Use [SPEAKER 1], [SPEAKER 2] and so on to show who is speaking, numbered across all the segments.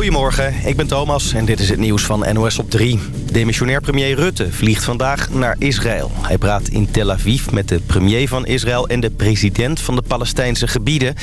[SPEAKER 1] Goedemorgen, ik ben Thomas en dit is het nieuws van NOS op 3. Demissionair premier Rutte vliegt vandaag naar Israël. Hij praat in Tel Aviv met de premier van Israël en de president van de Palestijnse gebieden.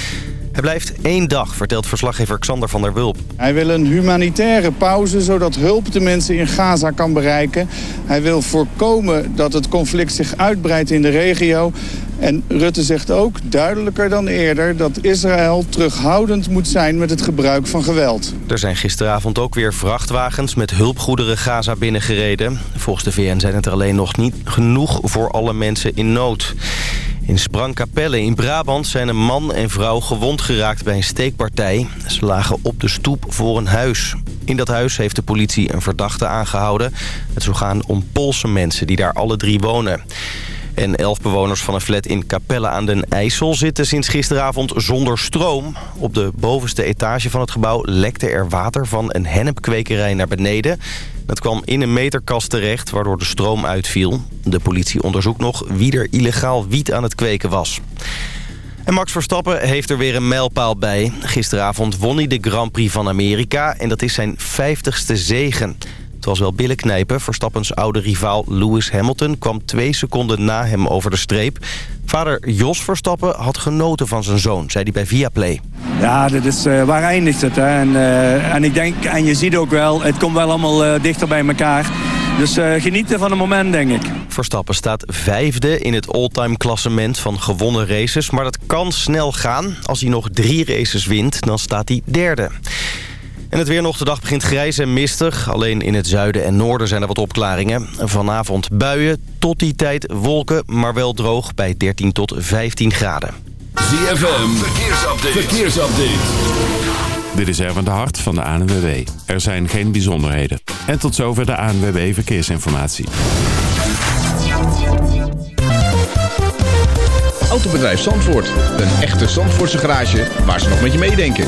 [SPEAKER 1] Hij blijft één dag, vertelt verslaggever Xander van der Wulp.
[SPEAKER 2] Hij wil een humanitaire pauze, zodat hulp de mensen in Gaza kan bereiken. Hij wil voorkomen dat het conflict zich uitbreidt in de regio. En Rutte zegt ook, duidelijker dan eerder... dat Israël terughoudend moet zijn met het gebruik van geweld.
[SPEAKER 1] Er zijn gisteravond ook weer vrachtwagens met hulpgoederen Gaza binnengereden. Volgens de VN zijn het er alleen nog niet genoeg voor alle mensen in nood. In Sprangkapelle in Brabant zijn een man en vrouw gewond geraakt bij een steekpartij. Ze lagen op de stoep voor een huis. In dat huis heeft de politie een verdachte aangehouden. Het zou gaan om Poolse mensen die daar alle drie wonen. En elf bewoners van een flat in Capelle aan den IJssel zitten sinds gisteravond zonder stroom. Op de bovenste etage van het gebouw lekte er water van een hennepkwekerij naar beneden. Dat kwam in een meterkast terecht, waardoor de stroom uitviel. De politie onderzoekt nog wie er illegaal wiet aan het kweken was. En Max Verstappen heeft er weer een mijlpaal bij. Gisteravond won hij de Grand Prix van Amerika en dat is zijn vijftigste zegen. Was wel billen knijpen. Verstappens oude rivaal Lewis Hamilton kwam twee seconden na hem over de streep. Vader Jos Verstappen had genoten van zijn zoon, zei hij bij Viaplay.
[SPEAKER 3] Ja, dit is, uh, waar eindigt het? Hè? En, uh, en ik denk, en je ziet ook wel, het komt wel allemaal uh, dichter bij elkaar. Dus genieten van het moment, denk ik.
[SPEAKER 1] Verstappen staat vijfde in het all-time klassement van gewonnen races. Maar dat kan snel gaan. Als hij nog drie races wint, dan staat hij derde. En het weer nog de dag begint grijs en mistig. Alleen in het zuiden en noorden zijn er wat opklaringen. Vanavond buien, tot die tijd wolken, maar wel droog bij 13 tot 15 graden.
[SPEAKER 4] ZFM, verkeersupdate. verkeersupdate.
[SPEAKER 5] Dit is Erwin de Hart van de ANWB. Er zijn geen bijzonderheden. En tot zover de ANWB Verkeersinformatie.
[SPEAKER 6] Autobedrijf Zandvoort. Een echte Zandvoortse garage waar ze nog met je meedenken.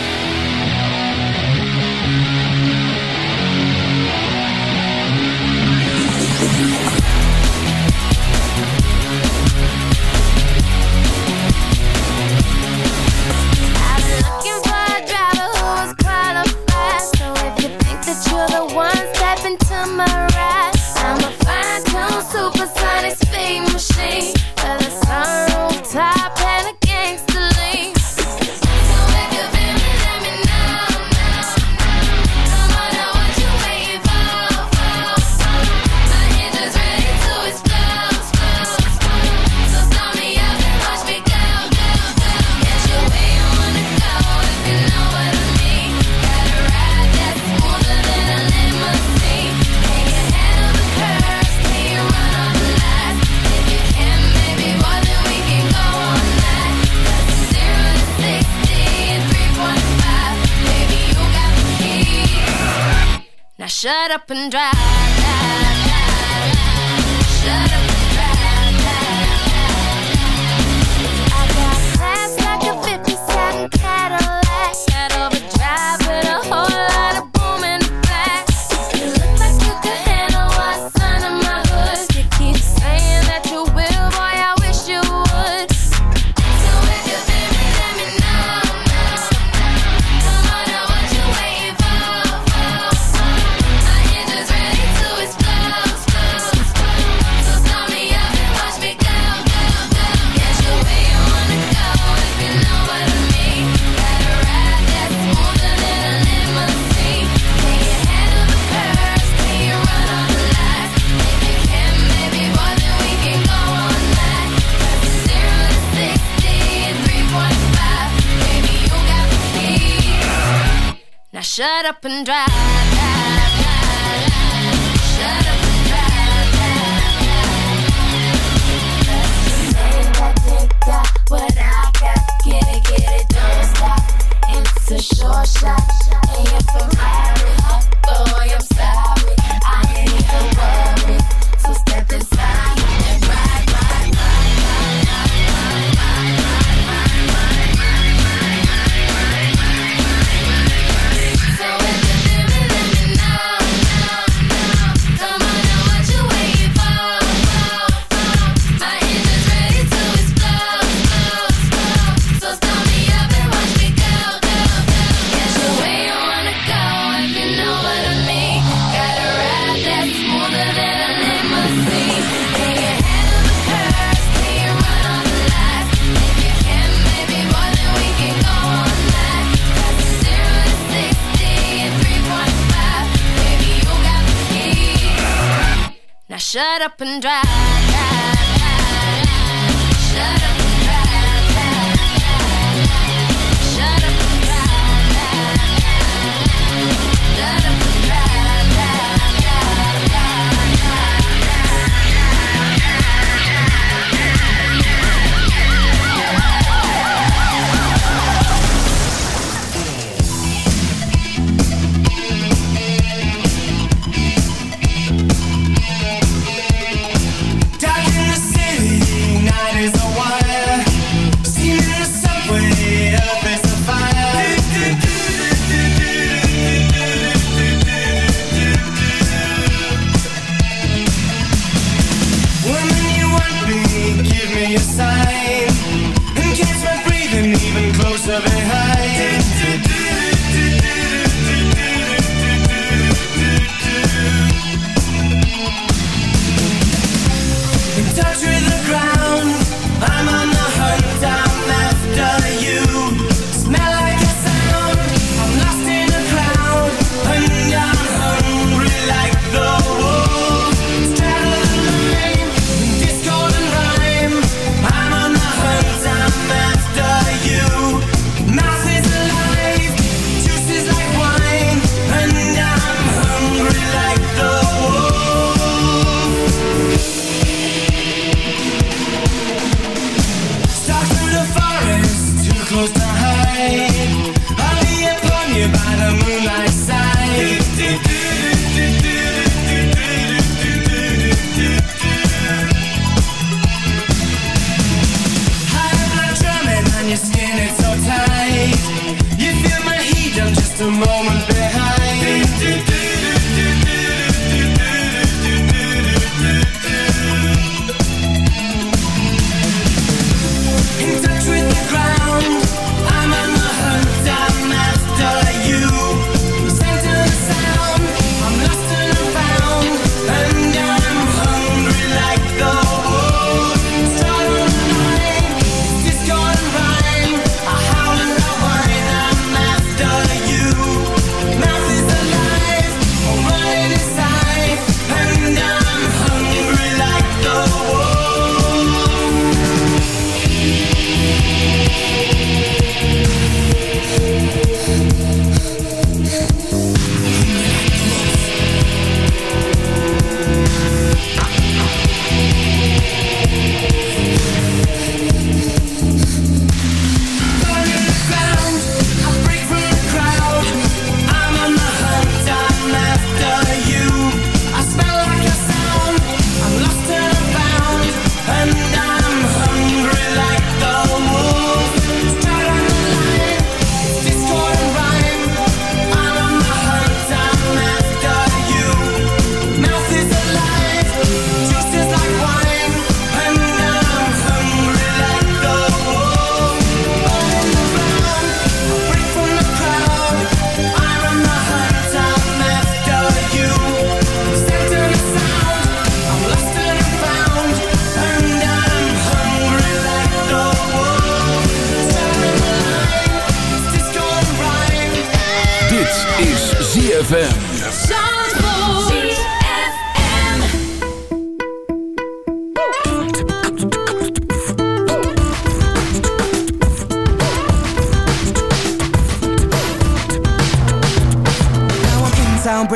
[SPEAKER 7] Shut up and drive. Shut up and drive.
[SPEAKER 8] Shut up and drive.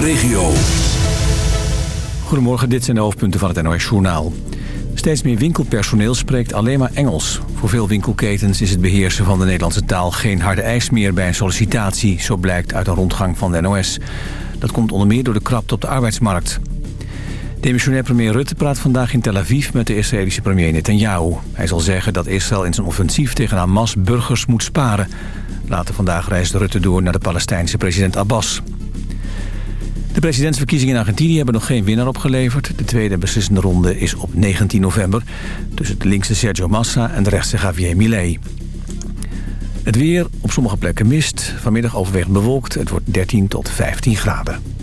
[SPEAKER 4] regio.
[SPEAKER 9] Goedemorgen, dit zijn de hoofdpunten van het NOS Journaal. Steeds meer winkelpersoneel spreekt alleen maar Engels. Voor veel winkelketens is het beheersen van de Nederlandse taal geen harde eis meer bij een sollicitatie, zo blijkt uit een rondgang van de NOS. Dat komt onder meer door de krapte op de arbeidsmarkt. Demissionair premier Rutte praat vandaag in Tel Aviv met de Israëlische premier Netanyahu. Hij zal zeggen dat Israël in zijn offensief tegen Hamas burgers moet sparen. Later vandaag reist Rutte door naar de Palestijnse president Abbas. De presidentsverkiezingen in Argentinië hebben nog geen winnaar opgeleverd. De tweede beslissende ronde is op 19 november... tussen de linkse Sergio Massa en de rechtse Javier Milei. Het weer, op sommige plekken mist. Vanmiddag overweg bewolkt. Het wordt 13 tot 15 graden.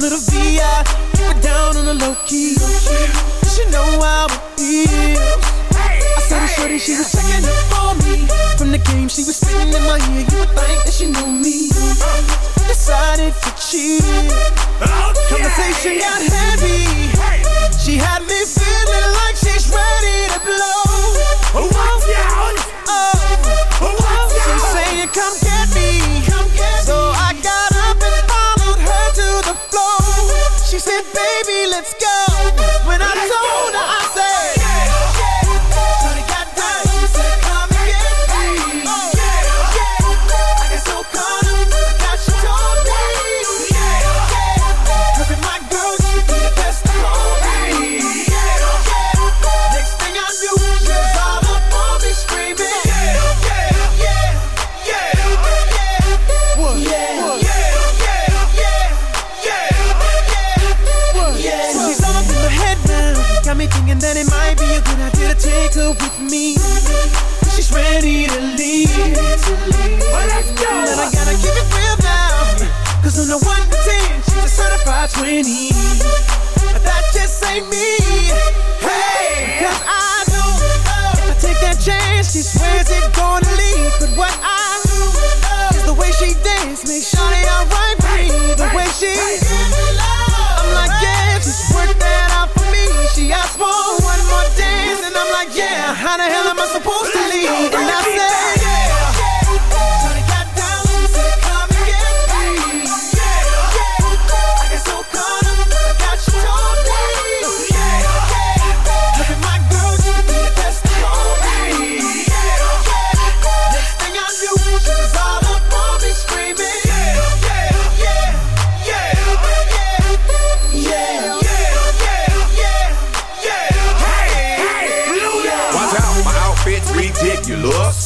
[SPEAKER 10] Little VI, it down on the low key. You know how it feels. I saw the shorty, she was checking up on me. From the game, she was spitting in my ear. You would think that she knew me. Decided to cheat. Conversation got heavy. She had me feeling like she's ready to blow. Watch out! Oh, she's saying, "Come ain't me.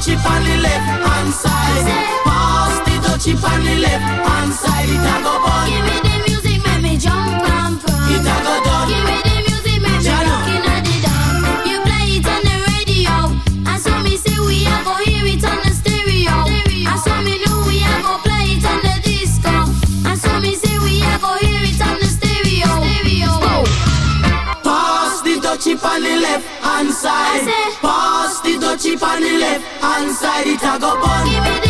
[SPEAKER 11] touchy on the left hand side. Pass the touchy on the left hand side. left hand side, it a go
[SPEAKER 7] burn.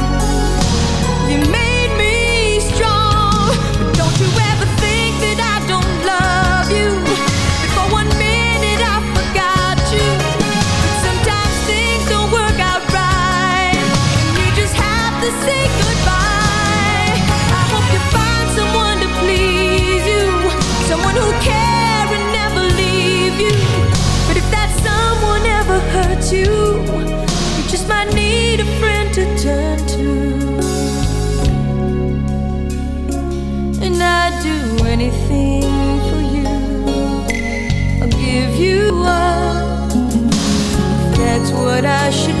[SPEAKER 7] I should